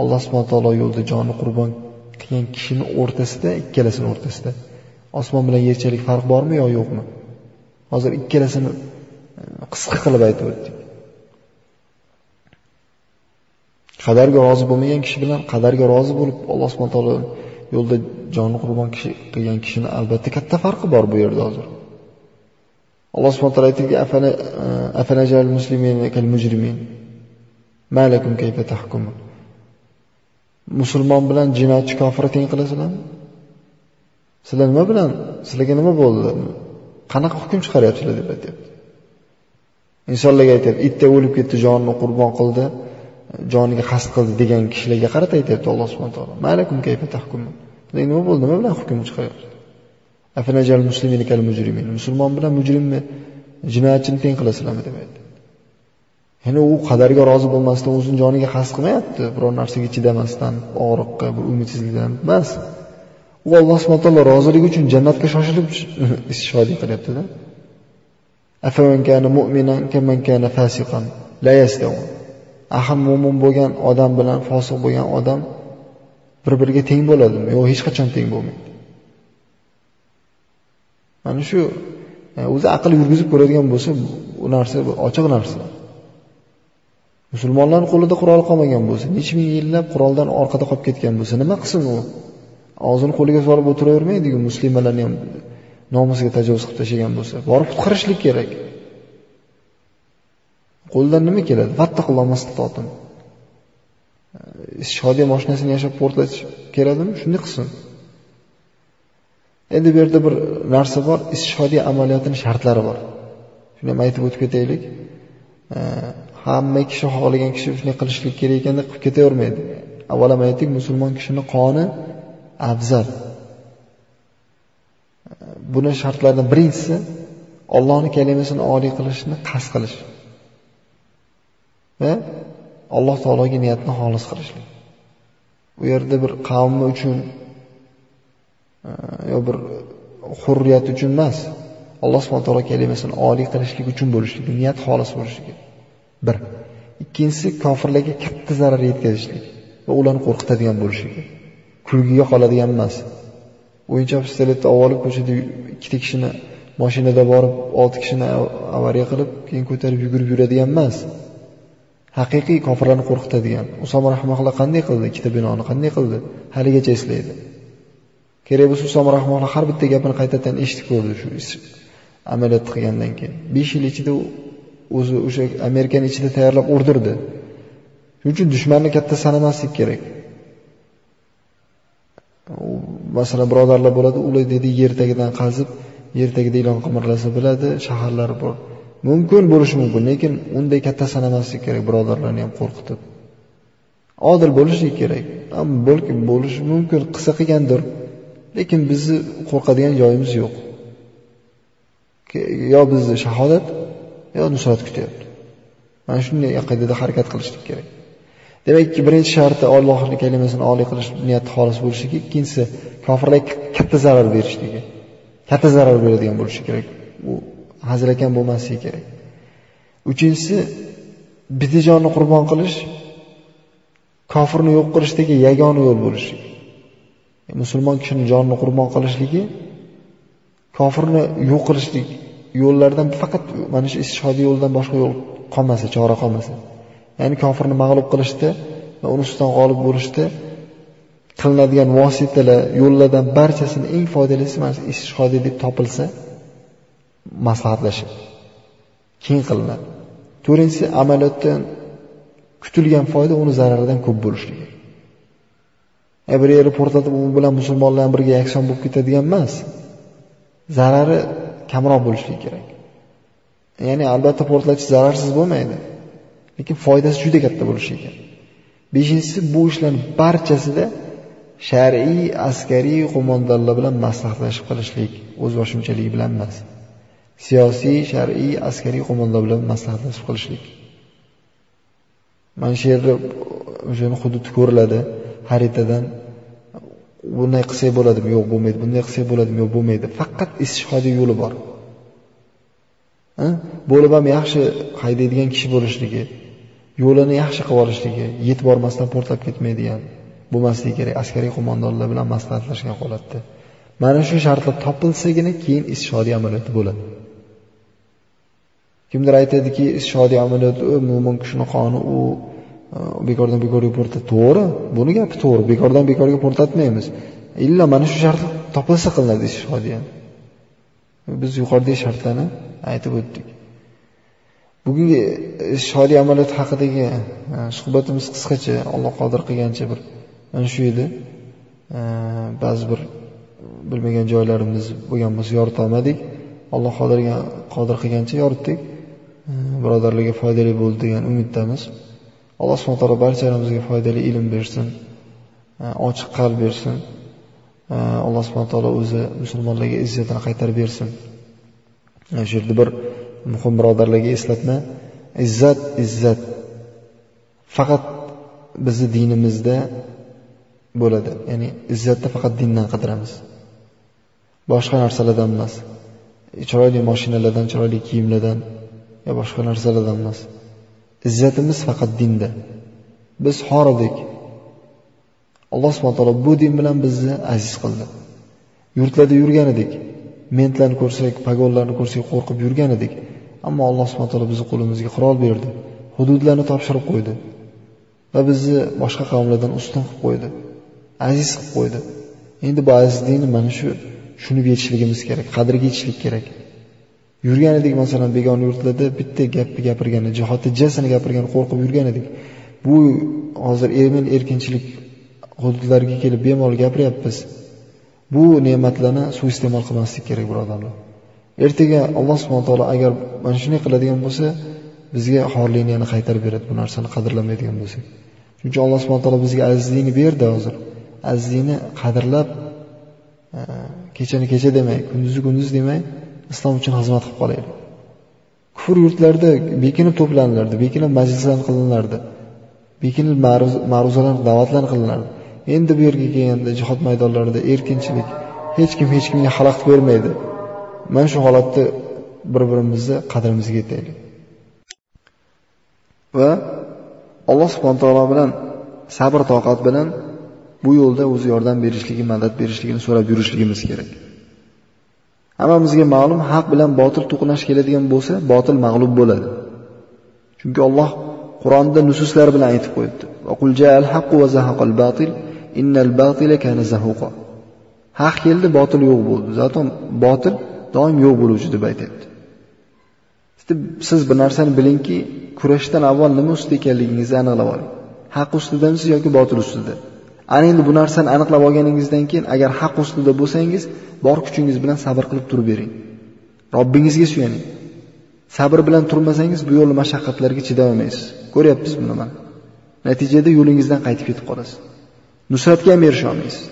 alloh subhanahu taolo yo'lida jonini qurbon qilgan kishini o'rtasida ikkalasini o'rtasida. Osmon bilan yerchalik farq bormi yo yo'qmi? Hozir ikkalasini e, qisqa qilib aytib o'tdik. Qadarga rozi bo'lmagan kishi bilan qadarga rozi bo'lib alloh subhanahu taolo yo'lda jonini qurbon kishi qilgan kishini albatta katta farqi bor bu yerda hozir. Alloh subhanahu taolo aytdiki eh, Malakum kayfa tahkumun. Musulmon bilan jinoyatchi kofirni teng qilasizlarmi? Sizlar nima bilan? Sizlarga nima bo'ldi? Qanaqa hukm chiqaryapsizlar deb aytyapti. Insonlarga aytyapti, itta o'lib ketdi, jonini qurbon qildi, joniga qasd qildi degan kishilarga qarata aytyapti Alloh subhanahu taolo. Malakum kayfa tahkumun. Nima bo'ldi? Nima bilan hukm chiqaryapsiz? Afanajal muslimin kal mujrimin. Musulmon bilan mujrimni, jinoyatchini teng qilasizlarmi demaydi. Ya'ni u qadarga rozi bo'lmasdan o'zini joniga qasd qilmayapti, biror narsaga chidamasdan, og'riqqa, bir umidsizlikdan emas. U Alloh subhanahu taolo roziligi uchun jannatga shoshilib [laughs] istishhodiy qilyapti-da. Afaman kana mu'minan kaman kana fasiqan la yastawi. Aham mu'min bo'lgan odam bilan fosiq bo'lgan odam bir-biriga teng bo'ladimi? Yo'q, hech qachon teng bo'lmaydi. Mana shu e, o'zi aql yurgizib ko'radigan bo'lsa, u narsa ochiq narsa. Musulmonlar qo'lida qurol qolmagan bo'lsa, necha ming yillab quroldan orqada qolib ketgan bo'lsa, nima qilsin u? Og'zini qo'liga solib o'tiravermaydi-ku, muslimalarni ham nomusiga tajovuz qilib tashlagan bo'lsa, borib qutqarishlik kerak. Qo'ldan nima keladi? Vattaqulloh. Shodiya e, mashinasini yashab portlatish kerakmi? Shunday qilsin. Endi bu yerda bir narsa bor, istishodiy amaliyotining shartlari bor. Shuni ham aytib o'tib ketaylik. hamma kishi xohlagan kishi shunday qilishlik kerak ekan deb qilib ketavermaydi avval ham aytdik musulmon kishini qoni afzal buni shartlaridan birinchisi Allohning kalimasini oliy qilishni qasd qilish va alloh taologa niyatni xolis qilishlik u yerda bir qavmi uchun yo bir hurriyat uchun emas alloh subhana taolo kalimasini oliy qilishlik uchun bo'lishligi niyat xolis bo'lishligi Bir. Ikkinchisi kofirlarga katta zarar yetkazishlik va ularni qo'rqitadigan bo'lishligi. Kulgiga qoladigan emas. O'yinchoq pistoletni olib ko'chada ikkita kishini mashinada borib, olti kishini avariya qilib, keyin ko'tarib yugurib yuradigan emas. Haqiqiy kofirlarni qo'rqitadigan. Usoma rahmaulloh qanday qildi? Ikkita binoni qanday qildi? Haligacha eslaydi. Kerak bo'lsa Usoma har bitta gapini qaytadan eshitib ko'rdi shu amaliyot qilgandan keyin. 5 yil ichida o'zi o'sha Amerikani ichida tayyorlab o'rdirdi. Shuning uchun dushmanni katta sanamaslik kerak. Masalan, birodarlar bo'ladi, ular dedi yer tagidan qazib, yer tagida ilon qimirlasa biladi, shaharlar bor. Mumkin bo'lishi mumkin, lekin unday katta sanamaslik kerak birodarlarni ham qo'rqitib. Odil bo'lishi kerak. Ammo bo'lki bo'lishi mumkin, qilsa qilgandir. Lekin bizni qo'rqadigan joyimiz yo'q. Yo bizni shahodat yo nusrat kutyapti mana shunday aqidada harakat qilishlik kerak demakki birinchi sharti Allohning kalimasini oliy qilish niyati xolis bo'lishligi, ikkinchisi kofirlarga katta zarar berishligi. Katta zarar beradigan bo'lishi kerak. u hazilakam bo'lmasligi kerak. Uchinchisi bidijonni qurbon qilish kofirni yo'q qilishdagi yagona yo'l bo'lishi. Musulmon kishini jonini qurbon qilishligi kofirni yo'q qilishlik yo'llardan faqat mana shu istishhodiy yo'ldan boshqa yo'l qolmasa, chora qolmasa. Ya'ni kofirni mag'lub qilishda va uni ustidan g'olib bo'lishda qilinadigan vositalar, yo'llardan barchasini eng foydalisi mana shu istishhodiy deb topilsa, maslahatlashib keyin qilinadi. To'rtinchisi amaliyotdan kutilgan foyda uni zararidan ko'p bo'lishligi. E, bir yeri portlatib u bilan musulmonlar ham birga yakson bo'lib ketadigan emas. Zarari kamroq bo'lishligi kerak. Ya'ni albatta portlatish zararsiz bo'lmaydi. Lekin foydasi juda katta bo'lishi kerak. Beshinchisi bu ishlarni barchasida shar'iy askariy qo'mondonlar bilan maslahatlashib qilishlik o'z boshimchaligi bilan emas. Siyosiy, shar'iy, askariy qo'mondonlar bilan maslahatlashib qilishlik. Mana shu yerda o'shani hududi ko'riladi xaritadan bunday qilsak bo'ladimi? Yo'q, bo'lmaydi. Bunday qilsak bo'ladimi? Yo'q, bo'lmaydi. Faqat istishhodiy yo'li bor. Bo'lib ham yaxshi haydaydigan kishi bo'lishligi, yo'lini yaxshi qilib olishligi, yetib bormasdan portlab ketmaydigan bo'lmasligi kerak. Askariy qo'mondonlar bilan maslahatlashgan holatda. Mana shu shartlar topilsagina keyin istishodiy amaliyot bo'ladi. Kimdir aytadiki, istishodiy amaliyot mo'min kishini qoni u bekordan bekorga portlat. To'g'ri, buni gapi to'g'ri. Bekordan bekorga portlatmaymiz. Illa mana shu shart topilsa qilinadi istishhodiy. Biz yuqoridagi shartlarni aytib o'tdik. Bugungi e, shodiy amaliyot haqidagi e, suhbatimiz qisqacha, Alloh qodir qilgancha bir mana shu edi. E, ba'zi bir bilmagan joylarimiz bo'lgan bo'lsa yoritolmadik. Alloh qodir qodir qilgancha yoritdik. Birodarlarga foydali bo'ldi degan umiddamiz. Alloh subhanahu taolo barchamizga foydali ilm bersin, e, ochiq qalb bersin. E, Alloh subhanahu taolo o'zi musulmonlarga izzatini qaytarib bersin. E, shu yerda bir muhim birodarlarga eslatma. Izzat izzat. Faqat bizni dinimizda bo'ladi. Ya'ni izzatni faqat dindan qidiramiz. Boshqa narsalardan emas. Chiroyli mashinalardan chiroyli kiyimlardan yo boshqa narsalardan emas. Izzatimiz faqat dinda biz xor edik alloh subhana taolo bu din bilan bizni aziz qildi yurtlarda yurgan edik mentlarni ko'rsak pagonlarni ko'rsak qo'rqib yurgan edik Ammo Alloh subhanahu taolo bizni qo'limizga qurol berdi. Hududlarni topshirib qo'ydi. Va bizni boshqa qavmlardan ustun qilib qo'ydi. Aziz qilib qo'ydi. Endi bu azizlikni mana shu shuni yetishligimiz kerak, qadriga yetishlik kerak. Yurgan edik masalan begona yurtlarda bitta gapni gapirgani, jihodni jasini gapirgani qo'rqib yurgan edik. Bu hozir ermin erkinchilik hududlariga kelib bemalol gapiryapmiz. Bu ne'matlarni suiiste'mol qilmaslik kerak, birodarlar. Ertaga Alloh subhanahu taolo agar mana shunday qiladigan bo'lsa, bizga xorlikni yana qaytarib beradi bu narsani qadrlamaydigan bo'lsak. Chunki Alloh subhanahu taolo bizga azizlikni berdi hozir. Azizlikni qadrlab kechani kecha demay, kunduzni kunduz demay, islom uchun xizmat qilib qolaylik. Kufr yurtlarida bekinib to'planilardi, bekinib majlislar qilinardi. Bekinib ma'ruzalar, da'vatlar qilinardi. Endi bu yerga kelganda jihod maydonlarida erkinchilik, hech kim hech kimga xalaqit bermaydi. mana shu holatda bir birimizni qadrimizga yetaylik va alloh subhana taolo bilan sabr toqat bilan bu yo'lda o'zi yordam berishligi madad berishligini so'rab yurishligimiz kerak hammamizga ma'lum haq bilan botil to'qnash keladigan bo'lsa botil mag'lub bo'ladi. Chunki Alloh Qur'onda nususlar bilan aytib qo'yibdi. Aquljal haqqu zahaqal batil, innal batila kana zahoqa. haq keldi botil yo'q bo'ldi. Zaton botil doim yo'q bo'luvchi deb aytyapti siz bir narsani bilingki kurashdan avval nima ustida ekanligingizni aniqlab oling. Haq ustidamisiz yoki botil ustida? Ana endi bu narsani aniqlab olganingizdan keyin agar haq ustida bo'lsangiz bor kuchingiz bilan sabr qilib turib bering. Robbingizga suyaning. Sabr bilan turmasangiz bu yo'l mashaqqatlarga chidolmaysiz ko'ryapmiz buni mana natijada yo'lingizdan qaytib ketib qolasiz. Nusratga ham erisha olmaysiz.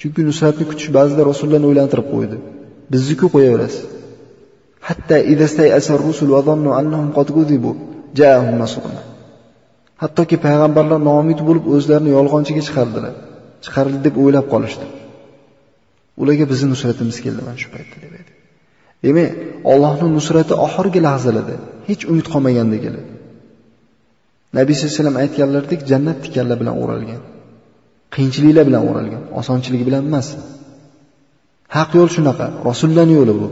Chunki nusratni kutish ba'zida rasulullohni o'ylantirib qo'ydi. Bizni-ku qo'yaverasiz. Hatto idastay asar rusul va dhannu annahum qad gudibu ja'ahum nasruna. Hattoki payg'ambarlar noumid bo'lib o'zlarini yolg'onchiga chiqardilar. Chiqarildi deb o'ylab qolishdi. Ularga bizning nusratimiz keldi mana shu paytda deb aytdi. Demak, Allohning nusrati oxirgi lahzalarda hech umid qolmaganda keladi. Nabiy sollallohu alayhi vasallam aytganlaridek, jannat tikanlar bilan o'ralgan. Qiyinchiliklar bilan o'ralgan, osonchiligi bilan emas. Haq yo'l shunaqa, rasullarni yo'li bu.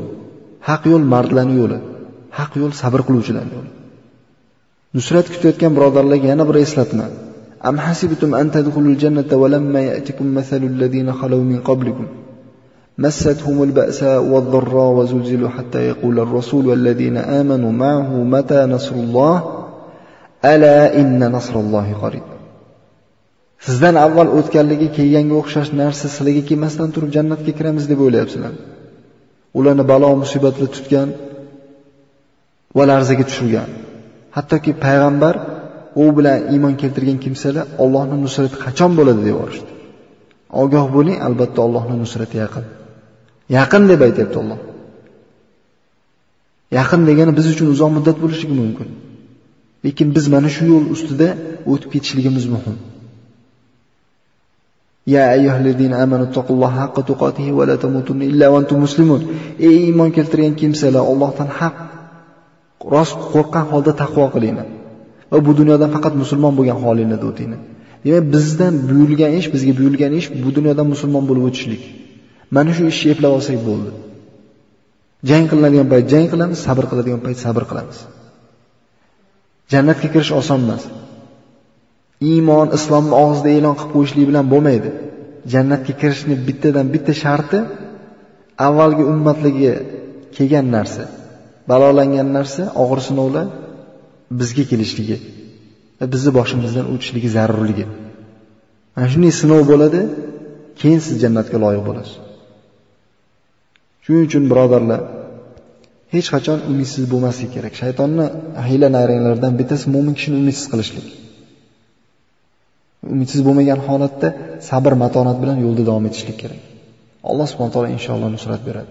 Haq yo'l mardlarni yo'li. Haq yo'l sabr qiluvchilarning yo'li. Nusrat kutayotgan birodarlarga yana bir eslatma. Am hasibatum an tadkhulul jannata wa lamma ya'tikum mathalul ladina khalaw min qablikum Masathumul ba'sa wadh-dharra wa zulzilu hatta yaqula ar-rasul wal ladina amanu ma'ahu mata nasrulloh ala inna nasrallohi qarib. Sizdan avval o'tganligi kelganga o'xshash narsa sizlarga kelmasdan turib jannatga kiramiz deb o'ylayapsizlar. Ularni balo musibatlar tutgan va larzaga tushirgan. Hattoki payg'ambar u bilan iymon keltirgan kimsalar Allohning nusrati qachon bo'ladi deb yuborishdi ogoh bo'ling albatta Allohning nusrati yaqin Yaqin deb aytyapti Alloh. Yaqin degani biz uchun uzoq muddat bo'lishi mumkin. Lekin biz mana shu yo'l ustida o'tib ketishligimiz muhim. Ya ayyuhallazina amanu taqulloha haqqa tuqatihi va la tamutunna illa wa antum muslimun. Ey iymon keltirgan kimsalar, Allohdan haq rost qo'rqgan holda taqvo qilinglar. Va bu dunyodan faqat musulmon bo'lgan holinglarda o'tinglar. Demak, bizdan buyurilgan ish, bizga buyurilgan ish bu dunyodan musulmon bo'lib o'tishlik. Mana shu ishni eplab olsak bo'ldi. Jang qilinadigan payt jang qilamiz, sabr qiladigan payt sabr qilamiz. Jannatga kirish oson emas. Iymon, islomni og'zida e'lon qilib qo'yishlik bilan bo'lmaydi. Jannatga kirishni bittadan bitta sharti avvalgi ummatlarga kelgan narsa, balolangan narsa, og'ir sinovlar bizga kelishligi va bizni boshimizdan o'tishligi zarurligi. Mana shunday sinov bo'ladi, keyin siz jannatga loyiq bo'lasiz. Shuning uchun birodarlar, hech qachon umidsiz bo'lmaslik kerak. Shaytonni hiyla nayranglaridan bittasi mo'min kishini umidsiz qilishlik. Umidsiz bo'lmagan holatda sabr, matonat bilan yo'lda davom etishlik kerak. Alloh subhanahu va taolo inshaalloh nusrat beradi.